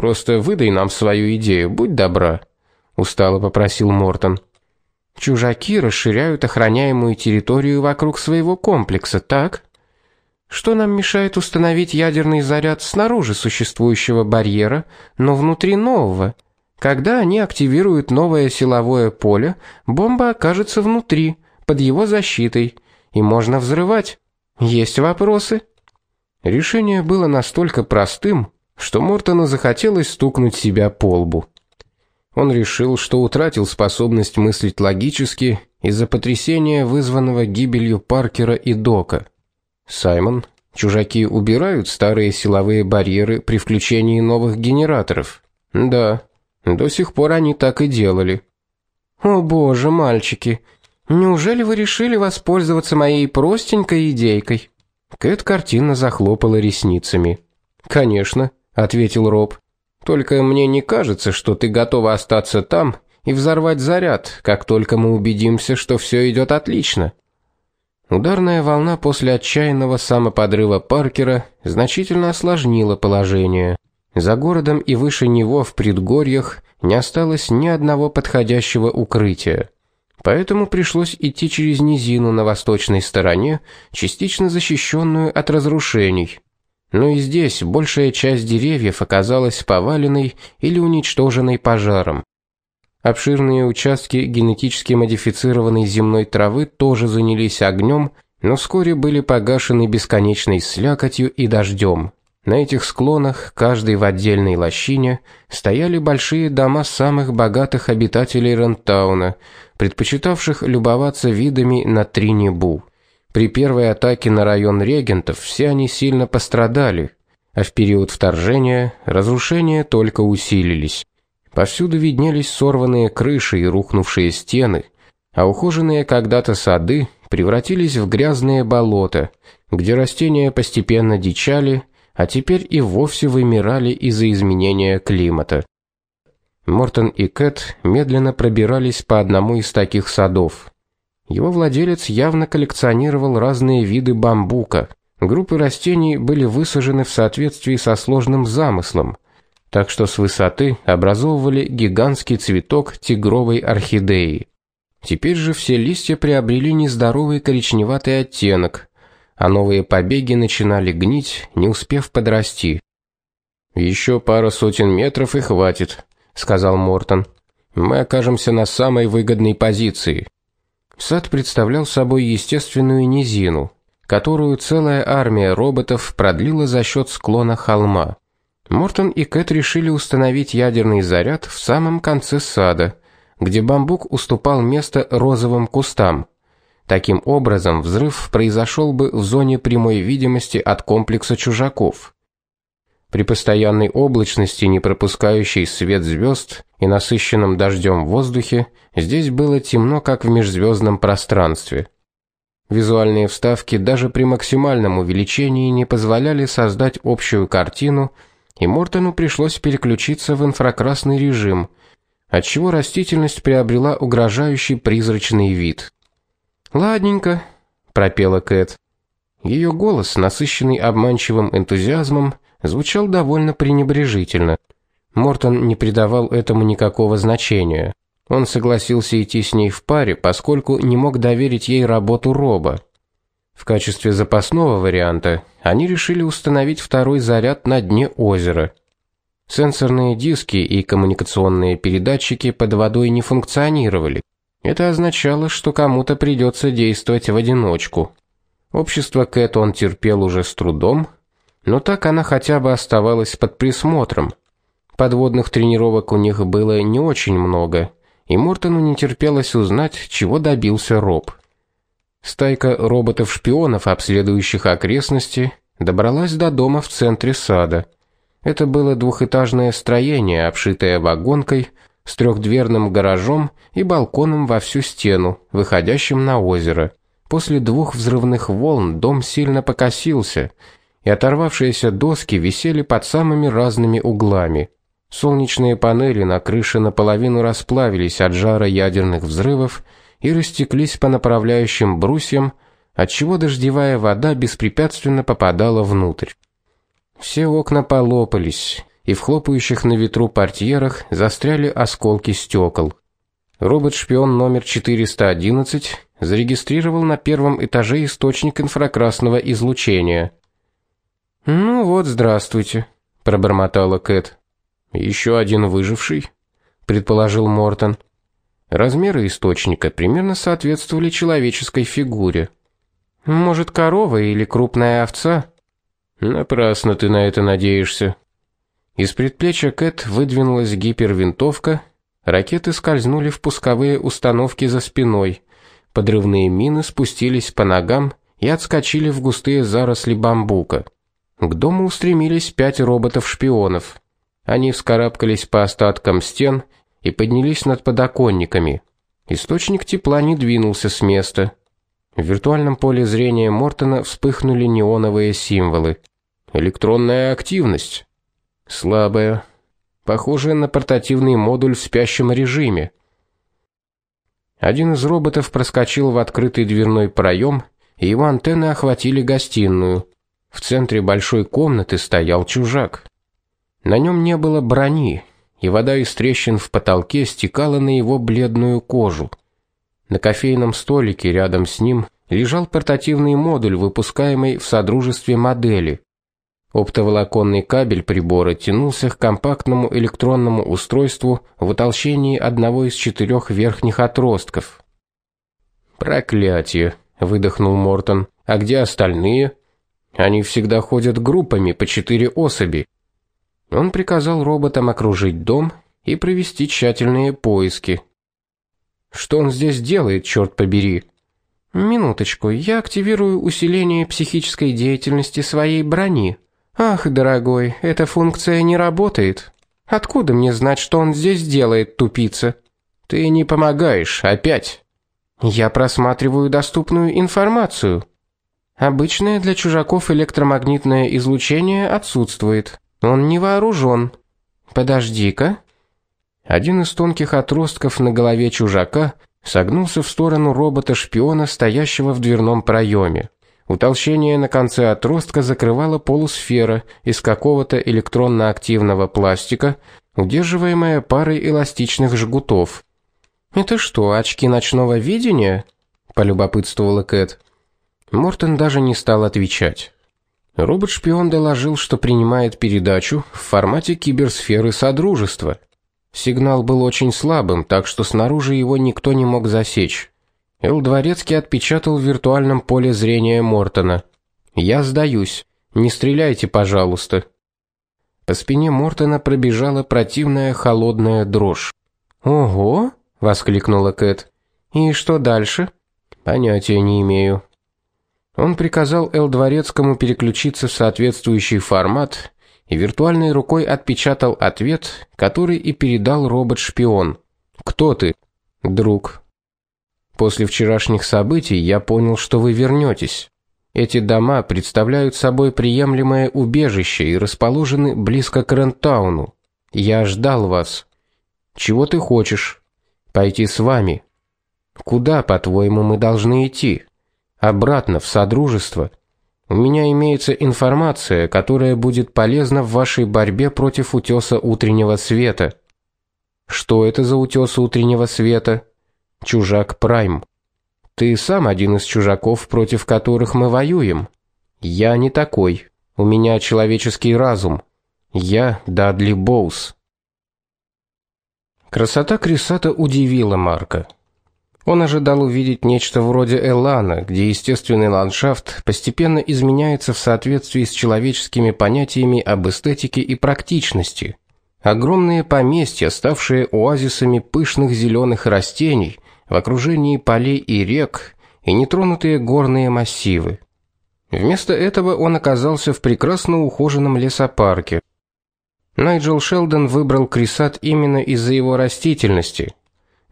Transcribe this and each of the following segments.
Просто выдай нам свою идею, будь добра, устало попросил Мортон. Чужаки расширяют охраняемую территорию вокруг своего комплекса, так? Что нам мешает установить ядерный заряд снаружи существующего барьера, но внутри нового? Когда они активируют новое силовое поле, бомба окажется внутри, под его защитой, и можно взрывать. Есть вопросы? Решение было настолько простым, что Мортону захотелось стукнуть себя по лбу. Он решил, что утратил способность мыслить логически из-за потрясения, вызванного гибелью Паркера и Дока. Саймон, чужаки убирают старые силовые барьеры при включении новых генераторов. Да, до сих пор они так и делали. О, боже, мальчики, неужели вы решили воспользоваться моей простенькой идейкой? Кэт картинно захлопала ресницами. Конечно, ответил Роб. Только мне не кажется, что ты готова остаться там и взорвать заряд, как только мы убедимся, что все идет отлично. Ударная волна после отчаянного самоподрыва Паркера значительно осложнила положение. За городом и выше него в предгорьях не осталось ни одного подходящего укрытия. Поэтому пришлось идти через низину на восточной стороне, частично защищенную от разрушений. Но и здесь большая часть деревьев оказалась поваленной или уничтоженной пожаром. Обширные участки генетически модифицированной земной травы тоже занялись огнем, но вскоре были погашены бесконечной слякотью и дождем. На этих склонах, каждый в отдельной лощине, стояли большие дома самых богатых обитателей Рентауна, предпочитавших любоваться видами на Тринибу. При первой атаке на район регентов все они сильно пострадали, а в период вторжения разрушения только усилились. Повсюду виднелись сорванные крыши и рухнувшие стены, а ухоженные когда-то сады превратились в грязные болота, где растения постепенно дичали, а теперь и вовсе вымирали из-за изменения климата. Мортон и Кэт медленно пробирались по одному из таких садов. Его владелец явно коллекционировал разные виды бамбука. Группы растений были высажены в соответствии со сложным замыслом, так что с высоты образовывали гигантский цветок тигровой орхидеи. Теперь же все листья приобрели нездоровый коричневатый оттенок, а новые побеги начинали гнить, не успев подрасти. Еще пара сотен метров и хватит, сказал Мортон. Мы окажемся на самой выгодной позиции. Сад представлял собой естественную низину, которую целая армия роботов продлила за счет склона холма. Мортон и Кэт решили установить ядерный заряд в самом конце сада, где бамбук уступал место розовым кустам. Таким образом, взрыв произошел бы в зоне прямой видимости от комплекса чужаков. При постоянной облачности, не пропускающей свет звезд, и насыщенном дождем воздухе, здесь было темно, как в межзвездном пространстве. Визуальные вставки даже при максимальном увеличении не позволяли создать общую картину, и Мортону пришлось переключиться в инфракрасный режим, отчего растительность приобрела угрожающий призрачный вид. "Ладненько", пропела Кэт. Ее голос, насыщенный обманчивым энтузиазмом, звучал довольно пренебрежительно. Мортон не придавал этому никакого значения. Он согласился идти с ней в паре, поскольку не мог доверить ей работу роба. В качестве запасного варианта они решили установить второй заряд на дне озера. Сенсорные диски и коммуникационные передатчики под водой не функционировали. Это означало, что кому-то придется действовать в одиночку. Общество Кэт он терпел уже с трудом, но так она хотя бы оставалась под присмотром. Подводных тренировок у них было не очень много, и Мортону не терпелось узнать, чего добился Роб. Стайка роботов-шпионов, обследующих окрестности, добралась до дома в центре сада. Это было двухэтажное строение, обшитое вагонкой, с трехдверным гаражом и балконом во всю стену, выходящим на озеро. После двух взрывных волн дом сильно покосился, и оторвавшиеся доски висели под самыми разными углами. Солнечные панели на крыше наполовину расплавились от жара ядерных взрывов и растеклись по направляющим брусьям, отчего дождевая вода беспрепятственно попадала внутрь. Все окна полопались, и в хлопающих на ветру портьерах застряли осколки стекол. Робот-шпион номер 411 зарегистрировал на первом этаже источник инфракрасного излучения. "Ну вот, здравствуйте", пробормотала Кэт. Еще один выживший, предположил Мортон. Размеры источника примерно соответствовали человеческой фигуре. Может, корова или крупная овца? Напрасно ты на это надеешься. Из предплечья Кэт выдвинулась гипервинтовка, ракеты скользнули в пусковые установки за спиной. Подрывные мины спустились по ногам и отскочили в густые заросли бамбука. К дому устремились пять роботов-шпионов. Они вскарабкались по остаткам стен и поднялись над подоконниками. Источник тепла не двинулся с места. В виртуальном поле зрения Мортона вспыхнули неоновые символы. Электронная активность. Слабая. Похожая на портативный модуль в спящем режиме. Один из роботов проскочил в открытый дверной проем, и его антенны охватили гостиную. В центре большой комнаты стоял чужак. На нем не было брони, и вода из трещин в потолке стекала на его бледную кожу. На кофейном столике рядом с ним лежал портативный модуль, выпускаемый в содружестве модели. Оптоволоконный кабель прибора тянулся к компактному электронному устройству в утолщении одного из четырех верхних отростков. Проклятие, выдохнул Мортон. А где остальные? Они всегда ходят группами по четыре особи. Он приказал роботам окружить дом и провести тщательные поиски. Что он здесь делает, черт побери? Минуточку, я активирую усиление психической деятельности своей брони. Ах, дорогой, эта функция не работает. Откуда мне знать, что он здесь делает, тупица? Ты не помогаешь, опять. Я просматриваю доступную информацию. Обычное для чужаков электромагнитное излучение отсутствует. Он не вооружен. Подожди-ка. Один из тонких отростков на голове чужака согнулся в сторону робота-шпиона, стоящего в дверном проеме. Утолщение на конце отростка закрывала полусфера из какого-то электронно-активного пластика, удерживаемая парой эластичных жгутов. Это что, очки ночного видения? полюбопытствовала Кэт. Мортон даже не стал отвечать. Робот-шпион доложил, что принимает передачу в формате киберсферы содружества. Сигнал был очень слабым, так что снаружи его никто не мог засечь. Эл Дворецкий отпечатал в виртуальном поле зрения Мортона. Я сдаюсь. Не стреляйте, пожалуйста. По спине Мортона пробежала противная холодная дрожь. Ого, воскликнула Кэт. И что дальше? Понятия не имею. Он приказал Эл Дворецкому переключиться в соответствующий формат и виртуальной рукой отпечатал ответ, который и передал робот-шпион. Кто ты? Друг. После вчерашних событий я понял, что вы вернетесь. Эти дома представляют собой приемлемое убежище и расположены близко к Рентауну. Я ждал вас. Чего ты хочешь? Пойти с вами. Куда, по-твоему, мы должны идти? Обратно в содружество. У меня имеется информация, которая будет полезна в вашей борьбе против утёса утреннего света. Что это за утёс утреннего света? Чужак Прайм. Ты сам один из чужаков, против которых мы воюем. Я не такой. У меня человеческий разум. Я Дадли Боус. Красота Крисата удивила Марка. Он ожидал увидеть нечто вроде Элана, где естественный ландшафт постепенно изменяется в соответствии с человеческими понятиями об эстетике и практичности. Огромные поместья, ставшие оазисами пышных зеленых растений в окружении полей и рек, и нетронутые горные массивы. Вместо этого он оказался в прекрасно ухоженном лесопарке. Найджел Шелдон выбрал Крисат именно из-за его растительности –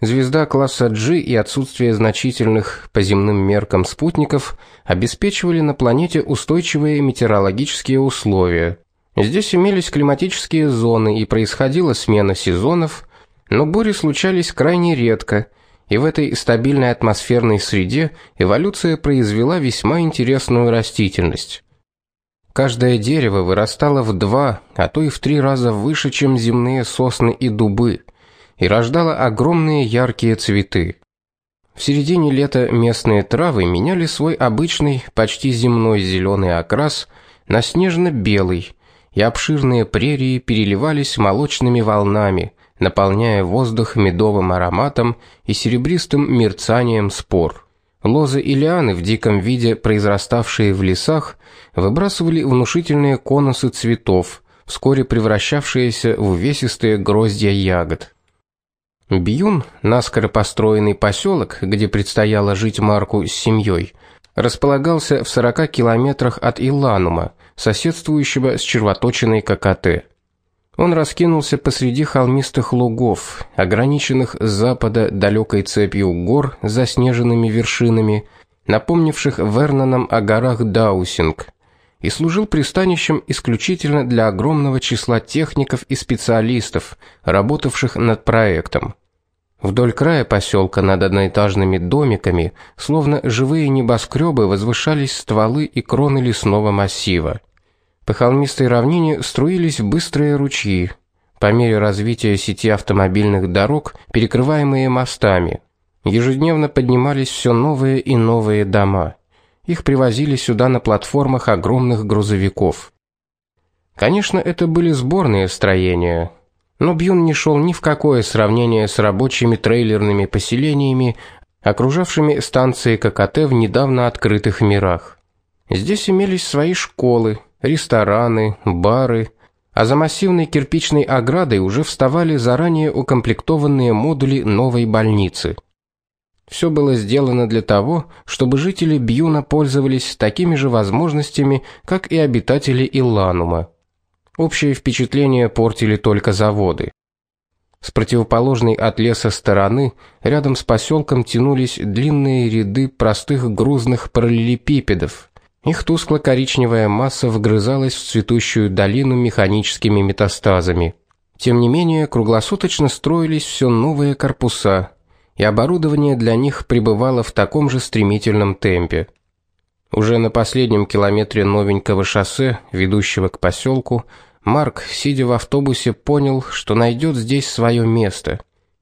Звезда класса G и отсутствие значительных по земным меркам спутников обеспечивали на планете устойчивые метеорологические условия. Здесь имелись климатические зоны и происходила смена сезонов, но бури случались крайне редко, и в этой стабильной атмосферной среде эволюция произвела весьма интересную растительность. Каждое дерево вырастало в два, а то и в три раза выше, чем земные сосны и дубы, и рождало огромные яркие цветы. В середине лета местные травы меняли свой обычный, почти земной зеленый окрас на снежно-белый, и обширные прерии переливались молочными волнами, наполняя воздух медовым ароматом и серебристым мерцанием спор. Лозы и лианы в диком виде, произраставшие в лесах, выбрасывали внушительные конусы цветов, вскоре превращавшиеся в увесистые гроздья ягод. Бьюн, наскоро построенный поселок, где предстояло жить Марку с семьей, располагался в 40 километрах от Иланума, соседствующего с червоточиной Какате. Он раскинулся посреди холмистых лугов, ограниченных с запада далекой цепью гор с заснеженными вершинами, напомнивших Вернонам о горах Даусинг, и служил пристанищем исключительно для огромного числа техников и специалистов, работавших над проектом. Вдоль края поселка над одноэтажными домиками, словно живые небоскребы, возвышались стволы и кроны лесного массива. По холмистой равнине струились быстрые ручьи, по мере развития сети автомобильных дорог, перекрываемые мостами. Ежедневно поднимались все новые и новые дома. Их привозили сюда на платформах огромных грузовиков. Конечно, это были сборные строения, но Бьюн не шел ни в какое сравнение с рабочими трейлерными поселениями, окружавшими станции ККТ в недавно открытых мирах. Здесь имелись свои школы, рестораны, бары, а за массивной кирпичной оградой уже вставали заранее укомплектованные модули новой больницы. Все было сделано для того, чтобы жители Бьюна пользовались такими же возможностями, как и обитатели Иланума. Общее впечатление портили только заводы. С противоположной от леса стороны, рядом с поселком тянулись длинные ряды простых грузных параллелепипедов, их тускло-коричневая масса вгрызалась в цветущую долину механическими метастазами. Тем не менее, круглосуточно строились все новые корпуса, и оборудование для них пребывало в таком же стремительном темпе. Уже на последнем километре новенького шоссе, ведущего к поселку, Марк, сидя в автобусе, понял, что найдет здесь свое место.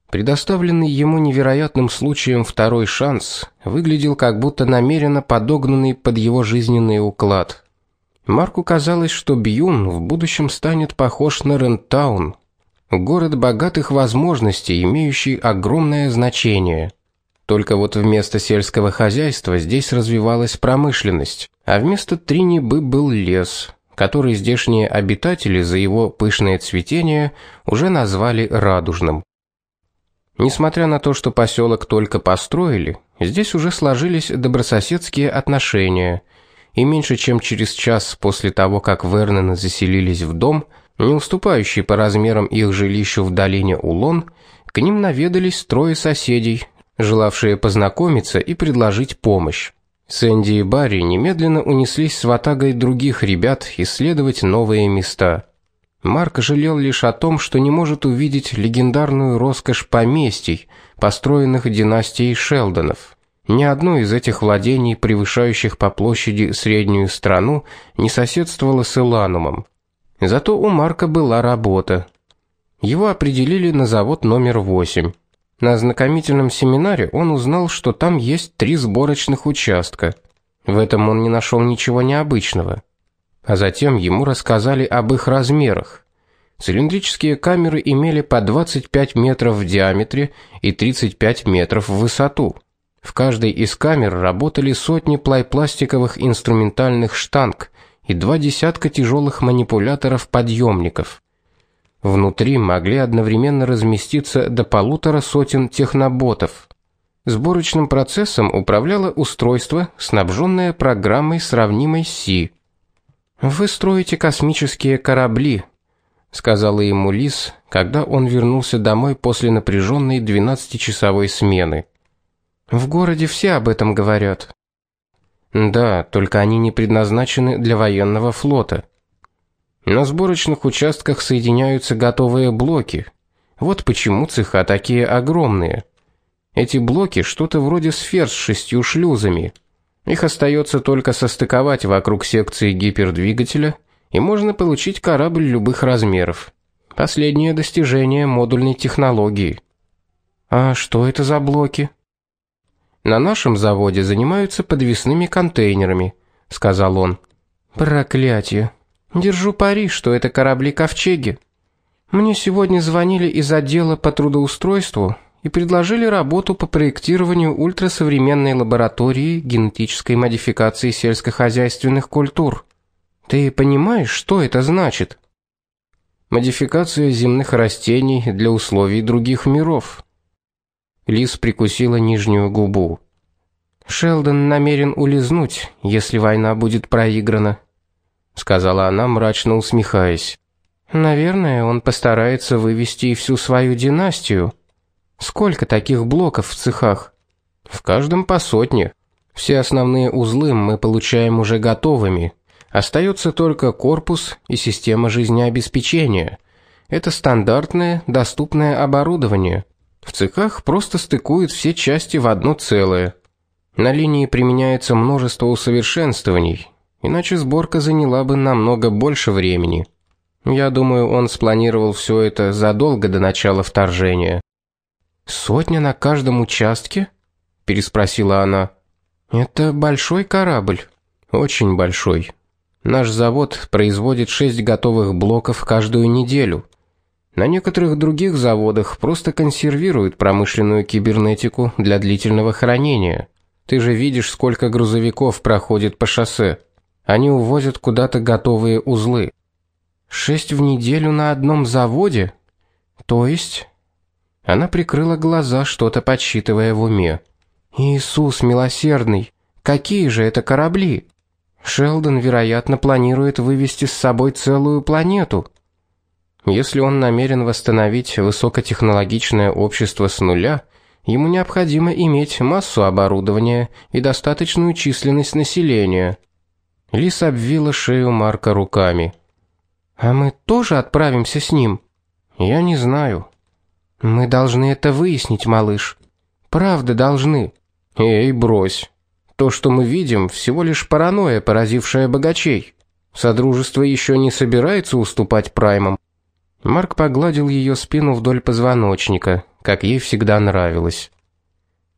Предоставленный ему невероятным случаем второй шанс выглядел как будто намеренно подогнанный под его жизненный уклад. Марку казалось, что Бьюн в будущем станет похож на Рентаун, город богатых возможностей, имеющий огромное значение. Только вот вместо сельского хозяйства здесь развивалась промышленность, а вместо Тринибы был лес, который здешние обитатели за его пышное цветение уже назвали радужным. Несмотря на то, что поселок только построили, здесь уже сложились добрососедские отношения. И меньше чем через час после того, как Верноны заселились в дом, не уступающий по размерам их жилищу в долине Улон, к ним наведались трое соседей, желавшие познакомиться и предложить помощь. Сэнди и Барри немедленно унеслись с ватагой других ребят исследовать новые места. Марк жалел лишь о том, что не может увидеть легендарную роскошь поместий, построенных династией Шелдонов. Ни одно из этих владений, превышающих по площади среднюю страну, не соседствовало с Иланумом. Зато у Марка была работа. Его определили на завод номер 8. На ознакомительном семинаре он узнал, что там есть три сборочных участка. В этом он не нашел ничего необычного а затем ему рассказали об их размерах. Цилиндрические камеры имели по 25 метров в диаметре и 35 метров в высоту. В каждой из камер работали сотни пластиковых инструментальных штанг и два десятка тяжелых манипуляторов-подъемников. Внутри могли одновременно разместиться до полутора сотен техноботов. Сборочным процессом управляло устройство, снабженное программой сравнимой с Си. Вы строите космические корабли, сказала ему Лис, когда он вернулся домой после напряженной двенадцатичасовой смены. В городе все об этом говорят. Да, только они не предназначены для военного флота. На сборочных участках соединяются готовые блоки. Вот почему цеха такие огромные. Эти блоки что-то вроде сфер с шестью шлюзами. Их остается только состыковать вокруг секции гипердвигателя, и можно получить корабль любых размеров. Последнее достижение модульной технологии. А что это за блоки? На нашем заводе занимаются подвесными контейнерами, сказал он. Проклятие. Держу пари, что это корабли-ковчеги. Мне сегодня звонили из отдела по трудоустройству и предложили работу по проектированию ультрасовременной лаборатории генетической модификации сельскохозяйственных культур. Ты понимаешь, что это значит? Модификация земных растений для условий других миров. Лис прикусила нижнюю губу. Шелдон намерен улизнуть, если война будет проиграна, сказала она, мрачно усмехаясь. Наверное, он постарается вывести всю свою династию. Сколько таких блоков в цехах? В каждом по сотне. Все основные узлы мы получаем уже готовыми. Остается только корпус и система жизнеобеспечения. Это стандартное, доступное оборудование. В цехах просто стыкуют все части в одно целое. На линии применяется множество усовершенствований, иначе сборка заняла бы намного больше времени. Я думаю, он спланировал все это задолго до начала вторжения. Сотня на каждом участке? переспросила она. Это большой корабль, очень большой. Наш завод производит шесть готовых блоков каждую неделю. На некоторых других заводах просто консервируют промышленную кибернетику для длительного хранения. Ты же видишь, сколько грузовиков проходит по шоссе. Они увозят куда-то готовые узлы. Шесть в неделю на одном заводе? То есть она прикрыла глаза, что-то подсчитывая в уме. Иисус милосердный, какие же это корабли? Шелдон, вероятно, планирует вывести с собой целую планету. Если он намерен восстановить высокотехнологичное общество с нуля, ему необходимо иметь массу оборудования и достаточную численность населения. Лис обвила шею Марка руками. А мы тоже отправимся с ним? Я не знаю. Мы должны это выяснить, малыш. Правда должны. Эй, брось. То, что мы видим, всего лишь паранойя, поразившая богачей. Содружество еще не собирается уступать праймам. Марк погладил ее спину вдоль позвоночника, как ей всегда нравилось.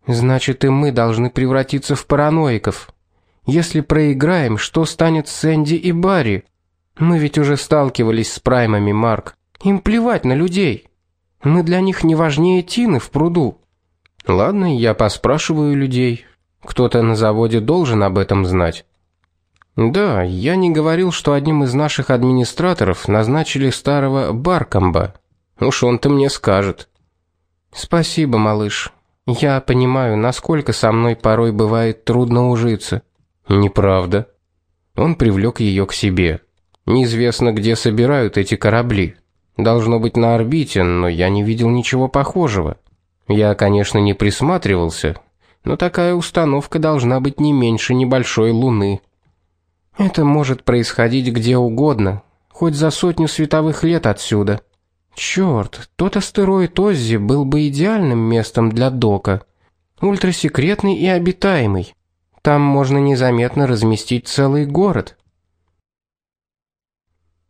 Значит, и мы должны превратиться в параноиков. Если проиграем, что станет с Сэнди и Барри? Мы ведь уже сталкивались с праймами, Марк. Им плевать на людей. Мы для них не важнее тины в пруду. Ладно, я поспрашиваю людей. Кто-то на заводе должен об этом знать. Да, я не говорил, что одним из наших администраторов назначили старого Баркомба. Уж он-то мне скажет. Спасибо, малыш. Я понимаю, насколько со мной порой бывает трудно ужиться. Неправда. Он привлек ее к себе. Неизвестно, где собирают эти корабли. Должно быть на орбите, но я не видел ничего похожего. Я, конечно, не присматривался, но такая установка должна быть не меньше небольшой луны. Это может происходить где угодно, хоть за сотню световых лет отсюда. Черт, тот астероид Оззи был бы идеальным местом для дока. Ультрасекретный и обитаемый. Там можно незаметно разместить целый город.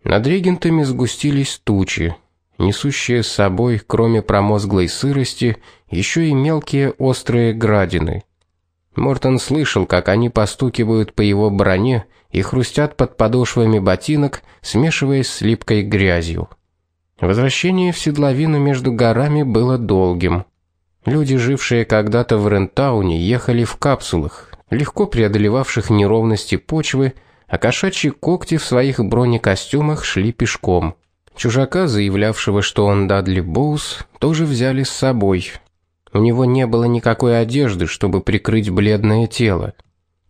Над регентами сгустились тучи, несущие с собой, кроме промозглой сырости, еще и мелкие острые градины. Мортон слышал, как они постукивают по его броне и хрустят под подошвами ботинок, смешиваясь с липкой грязью. Возвращение в седловину между горами было долгим. Люди, жившие когда-то в Рентауне, ехали в капсулах, легко преодолевавших неровности почвы, а кошачьи когти в своих бронекостюмах шли пешком. Чужака, заявлявшего, что он Дадли Боус, тоже взяли с собой. У него не было никакой одежды, чтобы прикрыть бледное тело.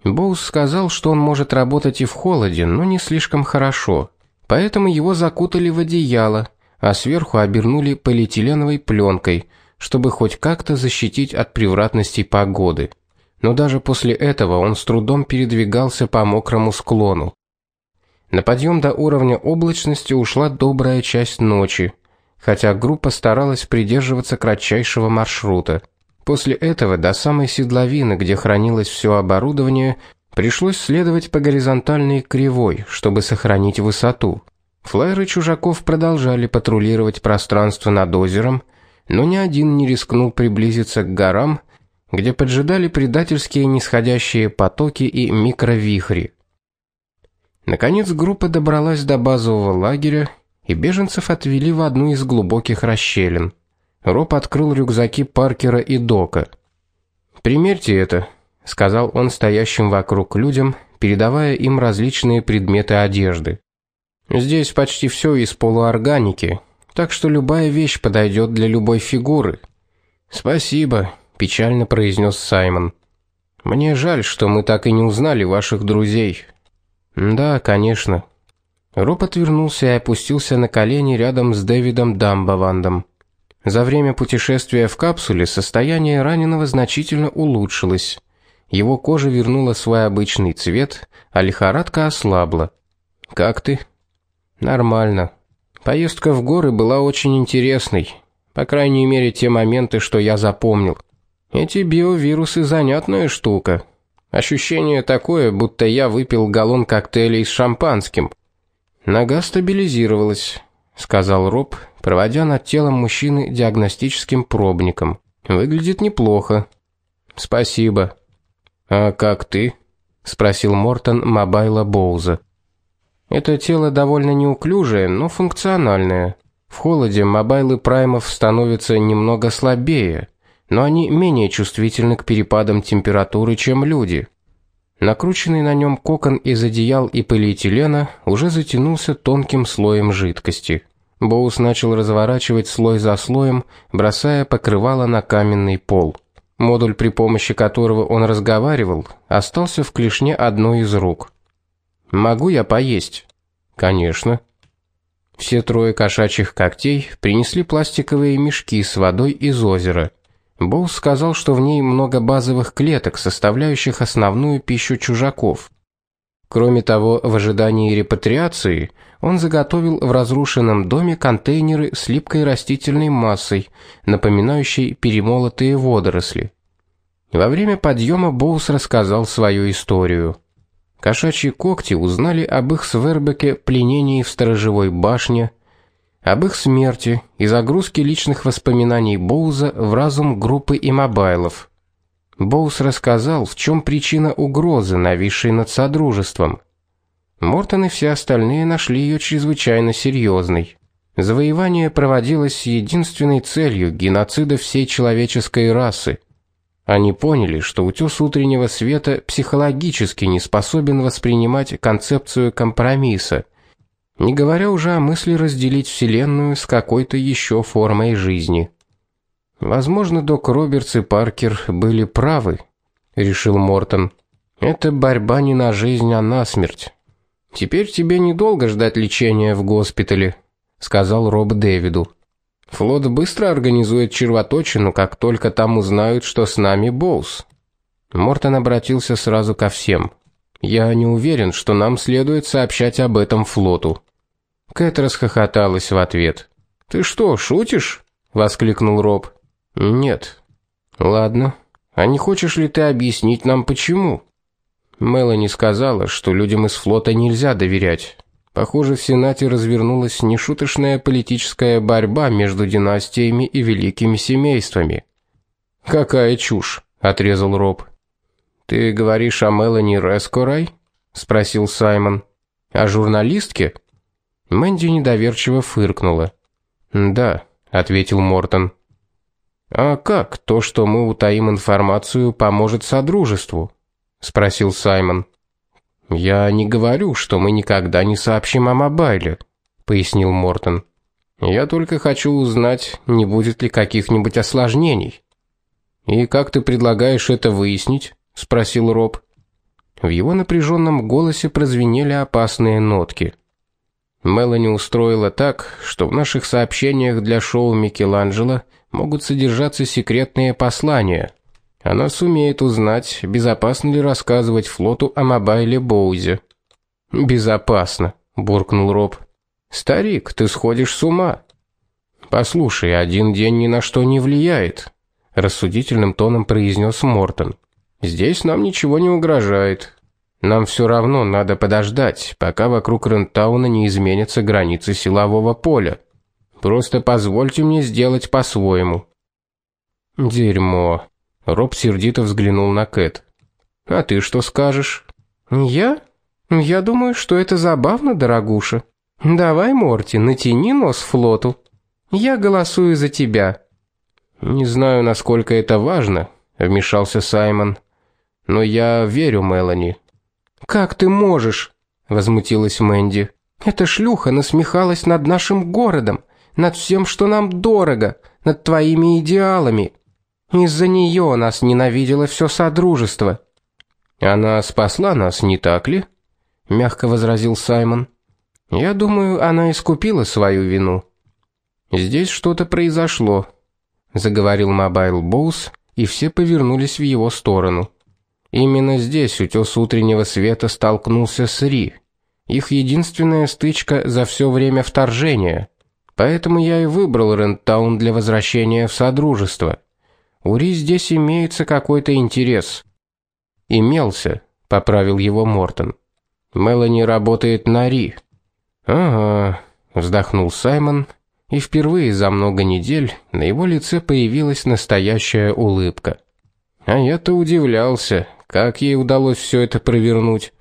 Боус сказал, что он может работать и в холоде, но не слишком хорошо. Поэтому его закутали в одеяло, а сверху обернули полиэтиленовой пленкой, чтобы хоть как-то защитить от превратностей погоды. Но даже после этого он с трудом передвигался по мокрому склону. На подъем до уровня облачности ушла добрая часть ночи, хотя группа старалась придерживаться кратчайшего маршрута. После этого до самой седловины, где хранилось все оборудование, Пришлось следовать по горизонтальной кривой, чтобы сохранить высоту. Флайеры чужаков продолжали патрулировать пространство над озером, но ни один не рискнул приблизиться к горам, где поджидали предательские нисходящие потоки и микровихри. Наконец группа добралась до базового лагеря, и беженцев отвели в одну из глубоких расщелин. Роб открыл рюкзаки Паркера и Дока. "Примерьте это", сказал он стоящим вокруг людям, передавая им различные предметы одежды. Здесь почти все из полуорганики, так что любая вещь подойдет для любой фигуры. Спасибо, печально произнес Саймон. Мне жаль, что мы так и не узнали ваших друзей. Да, конечно. Роб отвернулся и опустился на колени рядом с Дэвидом Дамбавандом. За время путешествия в капсуле состояние раненого значительно улучшилось. Его кожа вернула свой обычный цвет, а лихорадка ослабла. Как ты? Нормально. Поездка в горы была очень интересной. По крайней мере, те моменты, что я запомнил. Эти биовирусы занятная штука. Ощущение такое, будто я выпил галлон коктейлей с шампанским. Нога стабилизировалась, сказал Роб, проводя над телом мужчины диагностическим пробником. Выглядит неплохо. Спасибо. А как ты? спросил Мортон Мобайла Боуза. Это тело довольно неуклюжее, но функциональное. В холоде мобайлы праймов становятся немного слабее, но они менее чувствительны к перепадам температуры, чем люди. Накрученный на нем кокон из одеял и полиэтилена уже затянулся тонким слоем жидкости. Боус начал разворачивать слой за слоем, бросая покрывало на каменный пол. Модуль, при помощи которого он разговаривал, остался в клешне одной из рук. Могу я поесть? Конечно. Все трое кошачьих когтей принесли пластиковые мешки с водой из озера. Боус сказал, что в ней много базовых клеток, составляющих основную пищу чужаков. Кроме того, в ожидании репатриации он заготовил в разрушенном доме контейнеры с липкой растительной массой, напоминающей перемолотые водоросли. Во время подъема Боус рассказал свою историю. Кошачьи когти узнали об их свербеке пленении в сторожевой башне, об их смерти и загрузке личных воспоминаний Боуза в разум группы имобайлов. Боуз рассказал, в чем причина угрозы, нависшей над содружеством. Мортон и все остальные нашли ее чрезвычайно серьезной. Завоевание проводилось с единственной целью геноцида всей человеческой расы. Они поняли, что утёс утреннего света психологически не способен воспринимать концепцию компромисса, не говоря уже о мысли разделить вселенную с какой-то еще формой жизни. Возможно, док Робертс и Паркер были правы, решил Мортон. Это борьба не на жизнь, а на смерть. Теперь тебе недолго ждать лечения в госпитале, сказал Роб Дэвиду. Флот быстро организует червоточину, как только там узнают, что с нами Боус. Мортон обратился сразу ко всем. Я не уверен, что нам следует сообщать об этом флоту. Кэт расхохоталась в ответ. Ты что, шутишь? воскликнул Роб. Нет. Ладно. А не хочешь ли ты объяснить нам почему? Мелани сказала, что людям из флота нельзя доверять. Похоже, в Сенате развернулась нешуточная политическая борьба между династиями и великими семействами. Какая чушь, отрезал Роб. Ты говоришь о Мелани Рескорай? спросил Саймон. О журналистке? Мэнди недоверчиво фыркнула. "Да", ответил Мортон. "А как то, что мы утаим информацию, поможет содружеству?" спросил Саймон. Я не говорю, что мы никогда не сообщим о мобайле, пояснил Мортон. Я только хочу узнать, не будет ли каких-нибудь осложнений. И как ты предлагаешь это выяснить? спросил Роб. В его напряженном голосе прозвенели опасные нотки. Мелани устроила так, что в наших сообщениях для шоу Микеланджело могут содержаться секретные послания, она сумеет узнать, безопасно ли рассказывать флоту о Мобайле Боузе. Безопасно, буркнул Роб. Старик, ты сходишь с ума. Послушай, один день ни на что не влияет, рассудительным тоном произнес Мортон. Здесь нам ничего не угрожает. Нам все равно надо подождать, пока вокруг Рентауна не изменятся границы силового поля. Просто позвольте мне сделать по-своему. Дерьмо. Роб сердито взглянул на Кэт. А ты что скажешь? Я? Я думаю, что это забавно, дорогуша. Давай, Морти, натяни нос флоту. Я голосую за тебя. Не знаю, насколько это важно, вмешался Саймон. Но я верю Мелани. Как ты можешь? возмутилась Мэнди. Эта шлюха насмехалась над нашим городом, над всем, что нам дорого, над твоими идеалами. Из-за нее нас ненавидело все содружество. Она спасла нас, не так ли? мягко возразил Саймон. Я думаю, она искупила свою вину. Здесь что-то произошло, заговорил Мобайл Боус, и все повернулись в его сторону. Именно здесь утёс утреннего света столкнулся с Ри. Их единственная стычка за все время вторжения. Поэтому я и выбрал Рентаун для возвращения в содружество. У Ри здесь имеется какой-то интерес. Имелся, поправил его Мортон. Мелани работает на Ри. Ага, вздохнул Саймон, и впервые за много недель на его лице появилась настоящая улыбка. А я-то удивлялся, как ей удалось все это провернуть.